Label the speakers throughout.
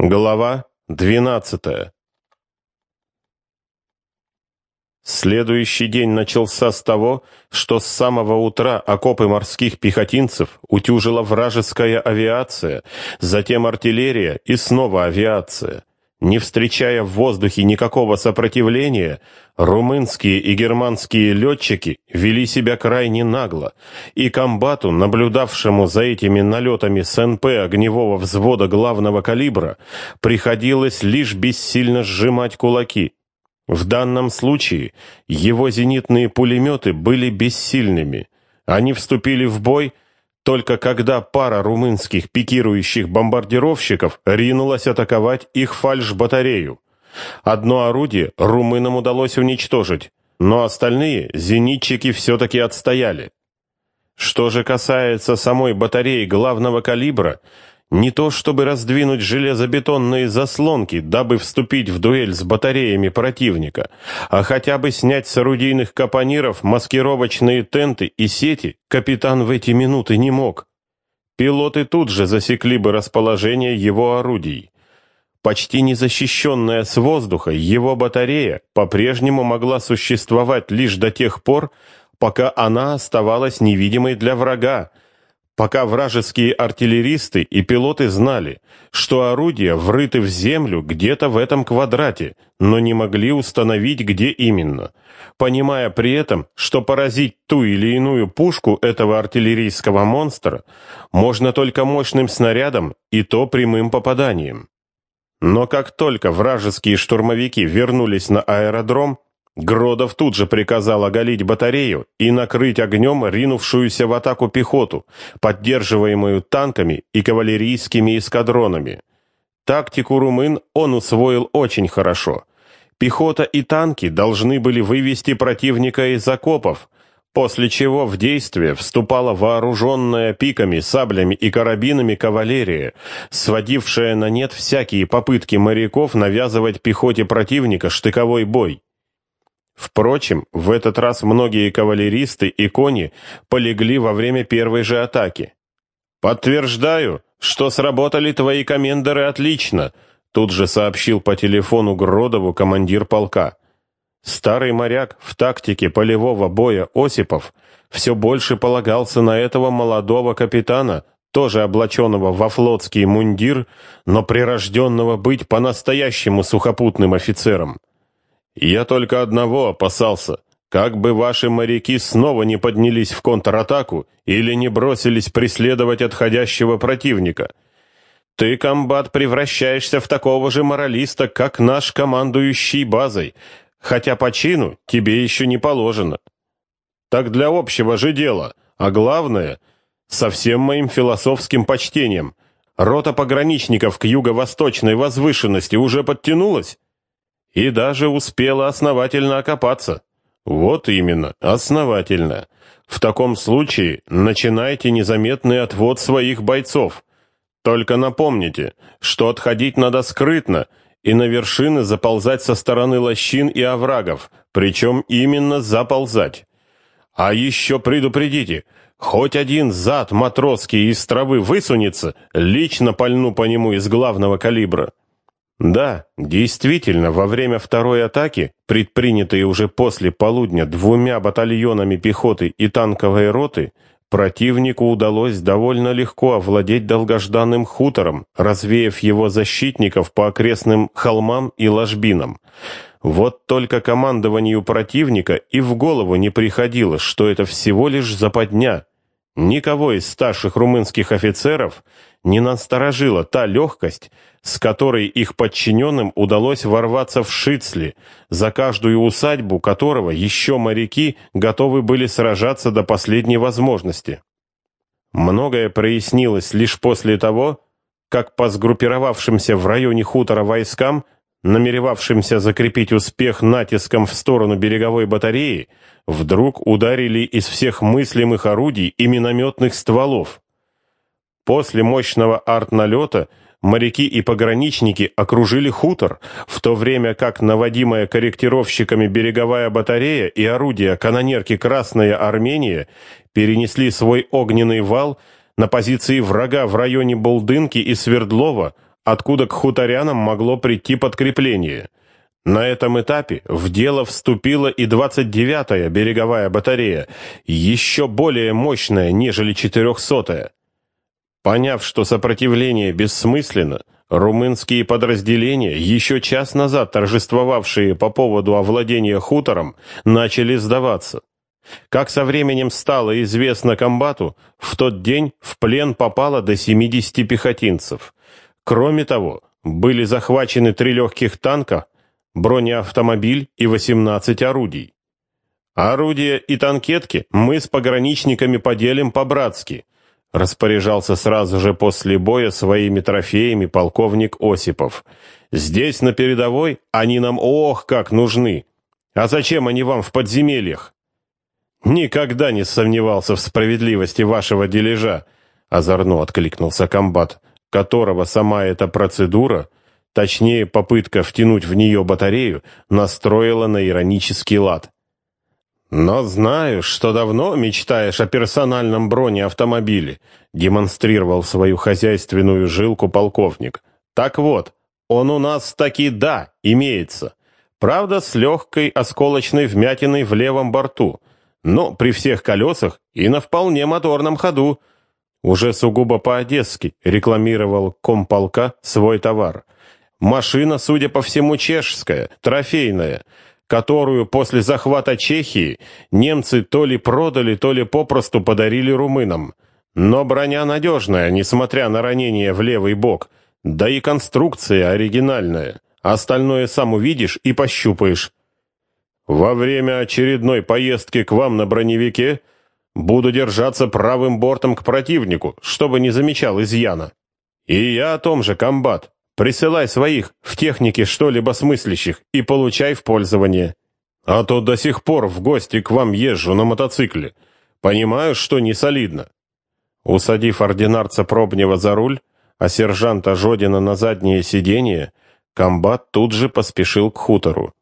Speaker 1: Глава 12. Следующий день начался с того, что с самого утра окопы морских пехотинцев утюжила вражеская авиация, затем артиллерия и снова авиация. Не встречая в воздухе никакого сопротивления, румынские и германские летчики вели себя крайне нагло, и комбату, наблюдавшему за этими налетами СНП огневого взвода главного калибра, приходилось лишь бессильно сжимать кулаки. В данном случае его зенитные пулеметы были бессильными. Они вступили в бой – только когда пара румынских пикирующих бомбардировщиков ринулась атаковать их фальш-батарею. Одно орудие румынам удалось уничтожить, но остальные зенитчики все-таки отстояли. Что же касается самой батареи главного калибра, не то чтобы раздвинуть железобетонные заслонки, дабы вступить в дуэль с батареями противника, а хотя бы снять с орудийных капониров маскировочные тенты и сети, капитан в эти минуты не мог. Пилоты тут же засекли бы расположение его орудий. Почти незащищенная с воздуха, его батарея по-прежнему могла существовать лишь до тех пор, пока она оставалась невидимой для врага, пока вражеские артиллеристы и пилоты знали, что орудия врыты в землю где-то в этом квадрате, но не могли установить, где именно, понимая при этом, что поразить ту или иную пушку этого артиллерийского монстра можно только мощным снарядом и то прямым попаданием. Но как только вражеские штурмовики вернулись на аэродром, Гродов тут же приказал оголить батарею и накрыть огнем ринувшуюся в атаку пехоту, поддерживаемую танками и кавалерийскими эскадронами. Тактику румын он усвоил очень хорошо. Пехота и танки должны были вывести противника из окопов, после чего в действие вступала вооруженная пиками, саблями и карабинами кавалерия, сводившая на нет всякие попытки моряков навязывать пехоте противника штыковой бой. Впрочем, в этот раз многие кавалеристы и кони полегли во время первой же атаки. «Подтверждаю, что сработали твои комендоры отлично», тут же сообщил по телефону Гродову командир полка. Старый моряк в тактике полевого боя Осипов все больше полагался на этого молодого капитана, тоже облаченного во флотский мундир, но прирожденного быть по-настоящему сухопутным офицером. Я только одного опасался, как бы ваши моряки снова не поднялись в контратаку или не бросились преследовать отходящего противника. Ты, комбат, превращаешься в такого же моралиста, как наш командующий базой, хотя по чину тебе еще не положено. Так для общего же дела, а главное, со всем моим философским почтением, рота пограничников к юго-восточной возвышенности уже подтянулась? И даже успела основательно окопаться. Вот именно, основательно. В таком случае начинайте незаметный отвод своих бойцов. Только напомните, что отходить надо скрытно и на вершины заползать со стороны лощин и оврагов, причем именно заползать. А еще предупредите, хоть один зад матросский из травы высунется, лично пальну по нему из главного калибра. Да, действительно, во время второй атаки, предпринятой уже после полудня двумя батальонами пехоты и танковой роты, противнику удалось довольно легко овладеть долгожданным хутором, развеяв его защитников по окрестным холмам и ложбинам. Вот только командованию противника и в голову не приходило, что это всего лишь западня. Никого из старших румынских офицеров не насторожила та легкость, с которой их подчиненным удалось ворваться в Шицли, за каждую усадьбу которого еще моряки готовы были сражаться до последней возможности. Многое прояснилось лишь после того, как по сгруппировавшимся в районе хутора войскам, намеревавшимся закрепить успех натиском в сторону береговой батареи, вдруг ударили из всех мыслимых орудий и минометных стволов. После мощного артналета моряки и пограничники окружили хутор, в то время как наводимая корректировщиками береговая батарея и орудия канонерки «Красная Армения» перенесли свой огненный вал на позиции врага в районе Болдынки и Свердлова, откуда к хуторянам могло прийти подкрепление. На этом этапе в дело вступила и 29-я береговая батарея, еще более мощная, нежели 400-я. Поняв, что сопротивление бессмысленно, румынские подразделения, еще час назад торжествовавшие по поводу овладения хутором, начали сдаваться. Как со временем стало известно комбату, в тот день в плен попало до 70 пехотинцев. Кроме того, были захвачены три легких танка, бронеавтомобиль и 18 орудий. Орудия и танкетки мы с пограничниками поделим по-братски, распоряжался сразу же после боя своими трофеями полковник Осипов. Здесь, на передовой, они нам ох как нужны. А зачем они вам в подземельях? Никогда не сомневался в справедливости вашего дележа, озорно откликнулся комбат, которого сама эта процедура, точнее попытка втянуть в нее батарею, настроила на иронический лад. Но знаю, что давно мечтаешь о персональном бронеавтомобиле, демонстрировал свою хозяйственную жилку полковник. Так вот, он у нас таки да, имеется. Правда, с легкой осколочной вмятиной в левом борту но при всех колесах и на вполне моторном ходу. Уже сугубо по-одесски рекламировал комполка свой товар. Машина, судя по всему, чешская, трофейная, которую после захвата Чехии немцы то ли продали, то ли попросту подарили румынам. Но броня надежная, несмотря на ранение в левый бок, да и конструкция оригинальная. Остальное сам увидишь и пощупаешь. Во время очередной поездки к вам на броневике буду держаться правым бортом к противнику, чтобы не замечал изъяна. И я о том же, комбат. Присылай своих в технике что-либо смыслящих и получай в пользование. А то до сих пор в гости к вам езжу на мотоцикле. Понимаю, что не солидно. Усадив ординарца Пробнева за руль, а сержанта Жодина на заднее сиденье, комбат тут же поспешил к хутору.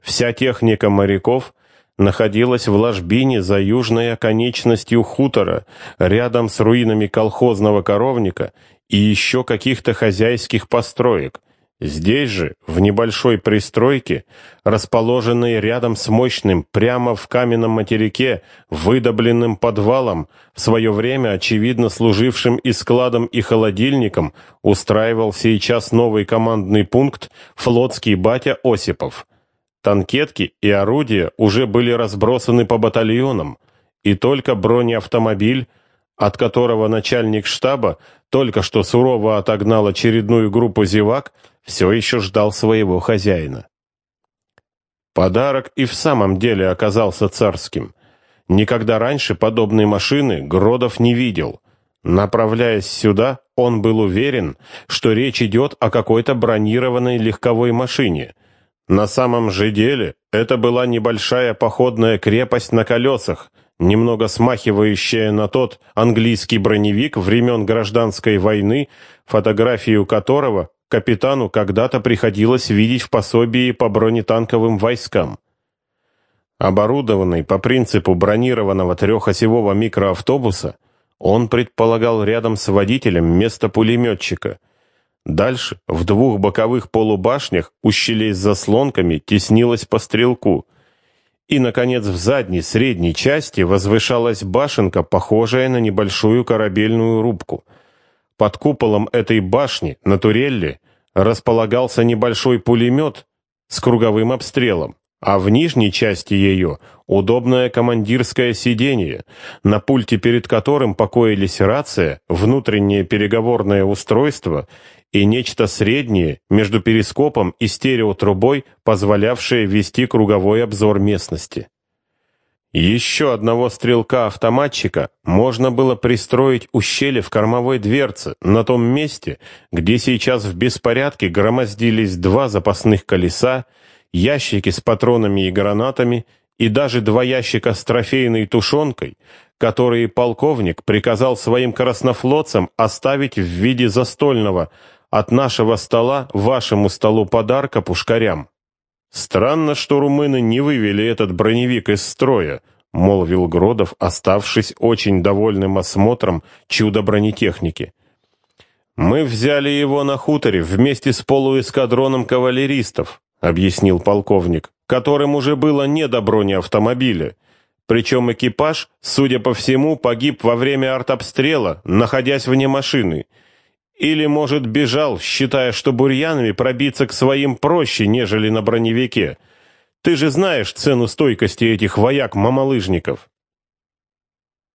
Speaker 1: Вся техника моряков находилась в ложбине за южной оконечностью хутора, рядом с руинами колхозного коровника и еще каких-то хозяйских построек. Здесь же, в небольшой пристройке, расположенной рядом с мощным, прямо в каменном материке, выдобленным подвалом, в свое время, очевидно, служившим и складом, и холодильником, устраивал сейчас новый командный пункт флотский батя Осипов. Танкетки и орудия уже были разбросаны по батальонам, и только бронеавтомобиль, от которого начальник штаба только что сурово отогнал очередную группу зевак, все еще ждал своего хозяина. Подарок и в самом деле оказался царским. Никогда раньше подобной машины Гродов не видел. Направляясь сюда, он был уверен, что речь идет о какой-то бронированной легковой машине — на самом же деле это была небольшая походная крепость на колесах, немного смахивающая на тот английский броневик времен гражданской войны, фотографию которого капитану когда-то приходилось видеть в пособии по бронетанковым войскам. Оборудованный по принципу бронированного трехосевого микроавтобуса, он предполагал рядом с водителем место пулеметчика – Дальше, в двух боковых полубашнях, у щелей с заслонками, теснилось по стрелку. И, наконец, в задней, средней части возвышалась башенка, похожая на небольшую корабельную рубку. Под куполом этой башни, на турелле, располагался небольшой пулемет с круговым обстрелом, а в нижней части ее удобное командирское сиденье, на пульте перед которым покоились рация, внутреннее переговорное устройство и нечто среднее между перископом и стереотрубой, позволявшее вести круговой обзор местности. Еще одного стрелка-автоматчика можно было пристроить у щели в кормовой дверце, на том месте, где сейчас в беспорядке громоздились два запасных колеса, ящики с патронами и гранатами и даже два ящика с трофейной тушенкой, которые полковник приказал своим краснофлотцам оставить в виде застольного – от нашего стола вашему столу подарка пушкарям. Странно, что румыны не вывели этот броневик из строя, молвил Гродов, оставшись очень довольным осмотром чудо бронетехники. «Мы взяли его на хуторе вместе с полуэскадроном кавалеристов», объяснил полковник, которым уже было не до бронеавтомобиля. Причем экипаж, судя по всему, погиб во время артобстрела, находясь вне машины. Или, может, бежал, считая, что бурьянами пробиться к своим проще, нежели на броневике. Ты же знаешь цену стойкости этих вояк-мамалыжников.